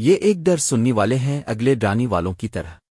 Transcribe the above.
یہ ایک ڈر سننے والے ہیں اگلے ڈانی والوں کی طرح۔